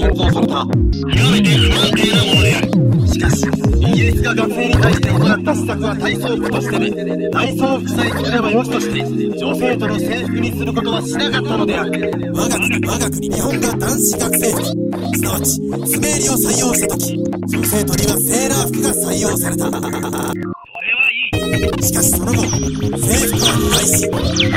建造された極めて不安定なものであるしかしイギリスが学生に対して行った施策は体操服としても体操服さえ着ればよしとして女性との制服にすることはしなかったのである。我が国我が国日本が男子学生服すなわちスメーを採用した時。女性とにはセーラー服が採用された。それはいいしかしその後制服は廃止